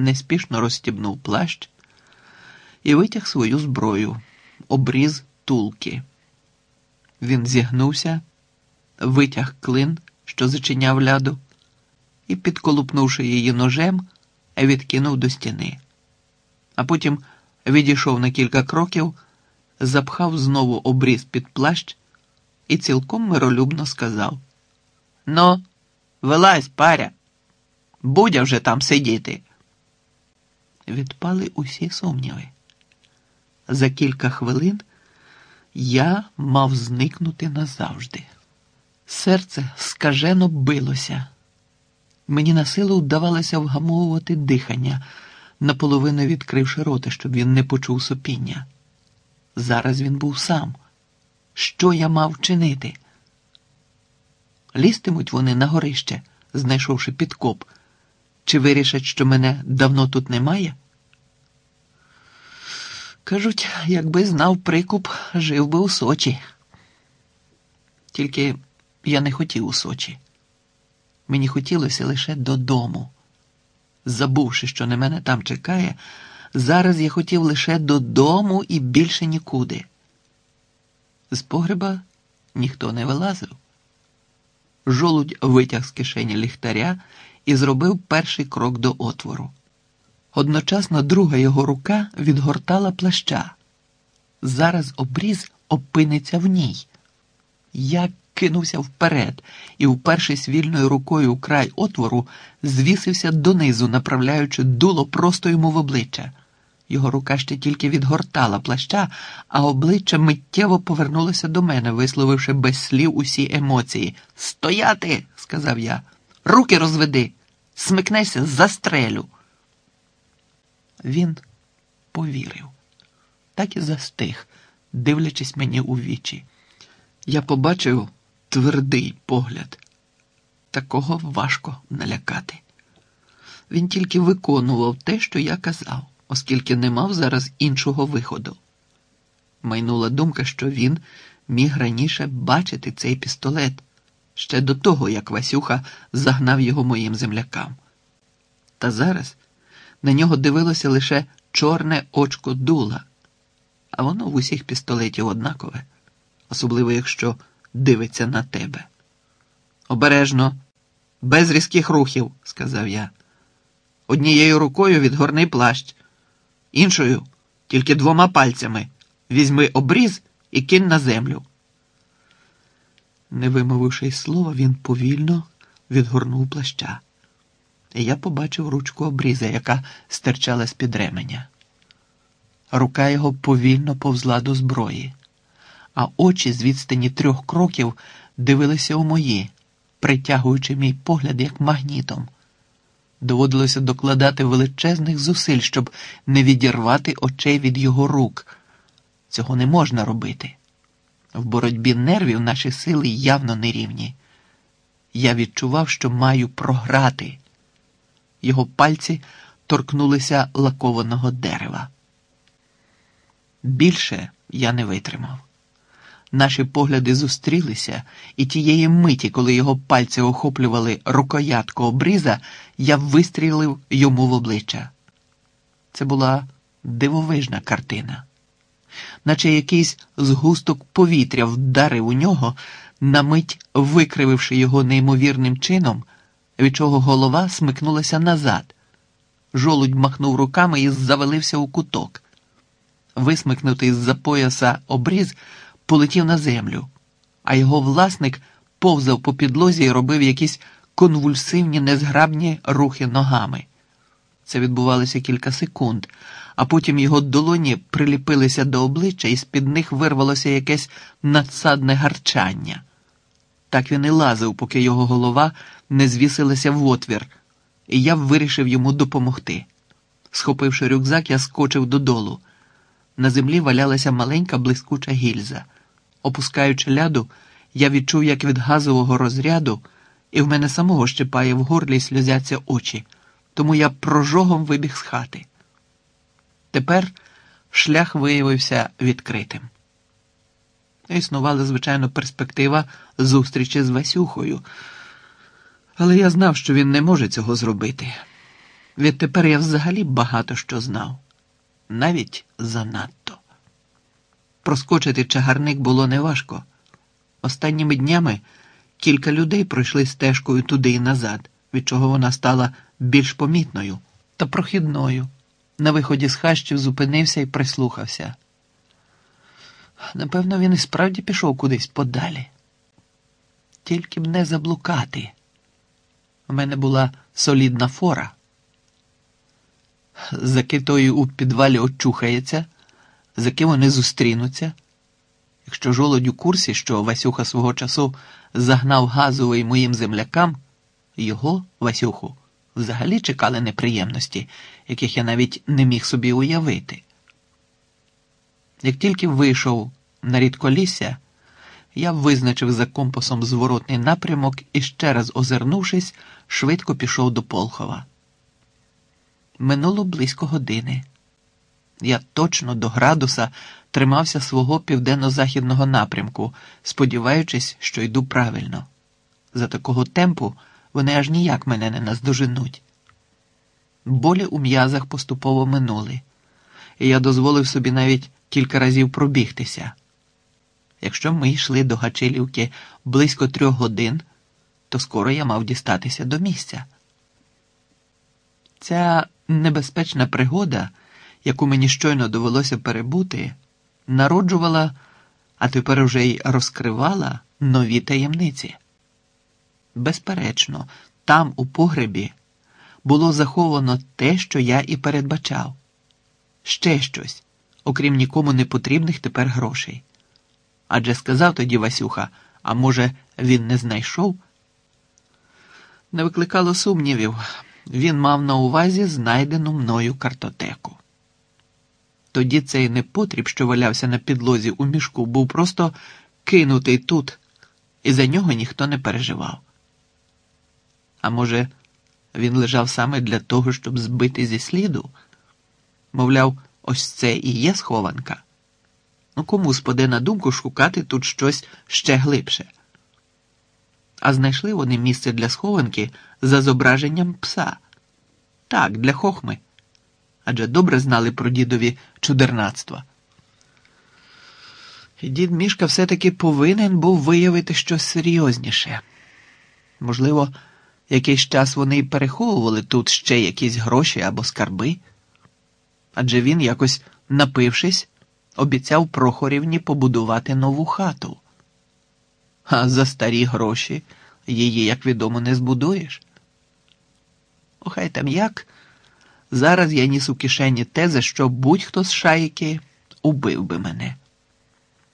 неспішно розстібнув плащ і витяг свою зброю, обріз тулки. Він зігнувся, витяг клин, що зачиняв ляду, і, підколупнувши її ножем, відкинув до стіни. А потім відійшов на кілька кроків, запхав знову обріз під плащ і цілком миролюбно сказав: Ну, вилазь, паря, будя вже там сидіти. Відпали усі сумніви. За кілька хвилин я мав зникнути назавжди. Серце скажено билося. Мені на силу вдавалося вгамовувати дихання, наполовину відкривши рота, щоб він не почув сопіння. Зараз він був сам. Що я мав чинити? Лістимуть вони на горище, знайшовши підкоп, чи вирішать, що мене давно тут немає? Кажуть, якби знав прикуп, жив би у Сочі. Тільки я не хотів у Сочі. Мені хотілося лише додому. Забувши, що на мене там чекає, зараз я хотів лише додому і більше нікуди. З погреба ніхто не вилазив. Жолудь витяг з кишені ліхтаря і зробив перший крок до отвору. Одночасно друга його рука відгортала плаща. Зараз обріз опиниться в ній. Я кинувся вперед і, впершись вільною рукою у край отвору, звісився донизу, направляючи дуло просто йому в обличчя. Його рука ще тільки відгортала плаща, а обличчя миттєво повернулося до мене, висловивши без слів усі емоції. Стояти, сказав я. Руки розведи, смикнешся, застрелю. Він повірив, так і застиг, дивлячись мені у вічі. Я побачив твердий погляд. Такого важко налякати. Він тільки виконував те, що я казав, оскільки не мав зараз іншого виходу. Майнула думка, що він міг раніше бачити цей пістолет ще до того, як Васюха загнав його моїм землякам. Та зараз на нього дивилося лише чорне очко дула, а воно в усіх пістолетів однакове, особливо якщо дивиться на тебе. Обережно, без різких рухів, сказав я. Однією рукою відгорни плащ, іншою тільки двома пальцями. Візьми обріз і кинь на землю. Не вимовивши й слова, він повільно відгорнув плаща. Я побачив ручку обріза, яка стирчала з під ременя. Рука його повільно повзла до зброї, а очі з відстані трьох кроків дивилися у мої, притягуючи мій погляд як магнітом. Доводилося докладати величезних зусиль, щоб не відірвати очей від його рук. Цього не можна робити. В боротьбі нервів наші сили явно нерівні. Я відчував, що маю програти. Його пальці торкнулися лакованого дерева. Більше я не витримав. Наші погляди зустрілися, і тієї миті, коли його пальці охоплювали рукоятку обріза, я вистрілив йому в обличчя. Це була дивовижна картина, наче якийсь згусток повітря вдарив у нього, на мить викрививши його неймовірним чином, від чого голова смикнулася назад. Жолудь махнув руками і завалився у куток. Висмикнутий з-за пояса обріз полетів на землю, а його власник повзав по підлозі і робив якісь конвульсивні незграбні рухи ногами. Це відбувалося кілька секунд, а потім його долоні приліпилися до обличчя, і з-під них вирвалося якесь надсадне гарчання. Так він і лазив, поки його голова не звісилася в отвір, і я вирішив йому допомогти. Схопивши рюкзак, я скочив додолу. На землі валялася маленька блискуча гільза. Опускаючи ляду, я відчув, як від газового розряду, і в мене самого щепає в горлі й сльозяться очі, тому я прожогом вибіг з хати. Тепер шлях виявився відкритим. Існувала, звичайно, перспектива зустрічі з Васюхою, але я знав, що він не може цього зробити. Відтепер я взагалі багато що знав, навіть занадто. Проскочити чагарник було неважко. Останніми днями кілька людей пройшли стежкою туди і назад, від чого вона стала більш помітною та прохідною. На виході з хащів зупинився і прислухався. Напевно, він і справді пішов кудись подалі. Тільки б не заблукати. У мене була солідна фора. За китою у підвалі очухається, за ким вони зустрінуться. Якщо жолодь у курсі, що Васюха свого часу загнав газовий моїм землякам, його, Васюху, взагалі чекали неприємності, яких я навіть не міг собі уявити. Як тільки вийшов на рідколісся, я визначив за компасом зворотний напрямок і ще раз озирнувшись, швидко пішов до Полхова. Минуло близько години. Я точно до градуса тримався свого південно-західного напрямку, сподіваючись, що йду правильно. За такого темпу вони аж ніяк мене не наздоженуть. Болі у м'язах поступово минули, і я дозволив собі навіть кілька разів пробігтися. Якщо ми йшли до Гачилівки близько трьох годин, то скоро я мав дістатися до місця. Ця небезпечна пригода, яку мені щойно довелося перебути, народжувала, а тепер уже й розкривала нові таємниці. Безперечно, там, у погребі, було заховано те, що я і передбачав, ще щось, окрім нікому не потрібних тепер грошей. Адже сказав тоді Васюха, а може, він не знайшов? Не викликало сумнівів, він мав на увазі знайдену мною картотеку. Тоді цей непотріб, що валявся на підлозі у мішку, був просто кинутий тут, і за нього ніхто не переживав. А може, він лежав саме для того, щоб збити зі сліду? Мовляв, ось це і є схованка. Ну, кому спаде на думку шукати тут щось ще глибше? А знайшли вони місце для схованки за зображенням пса. Так, для хохми. Адже добре знали про дідові чудернацтва. І дід Мішка все-таки повинен був виявити щось серйозніше. Можливо, якийсь час вони й переховували тут ще якісь гроші або скарби. Адже він, якось напившись, обіцяв Прохорівні побудувати нову хату. А за старі гроші її, як відомо, не збудуєш. Охай там як. Зараз я ніс у кишені те, за що будь-хто з шайки убив би мене.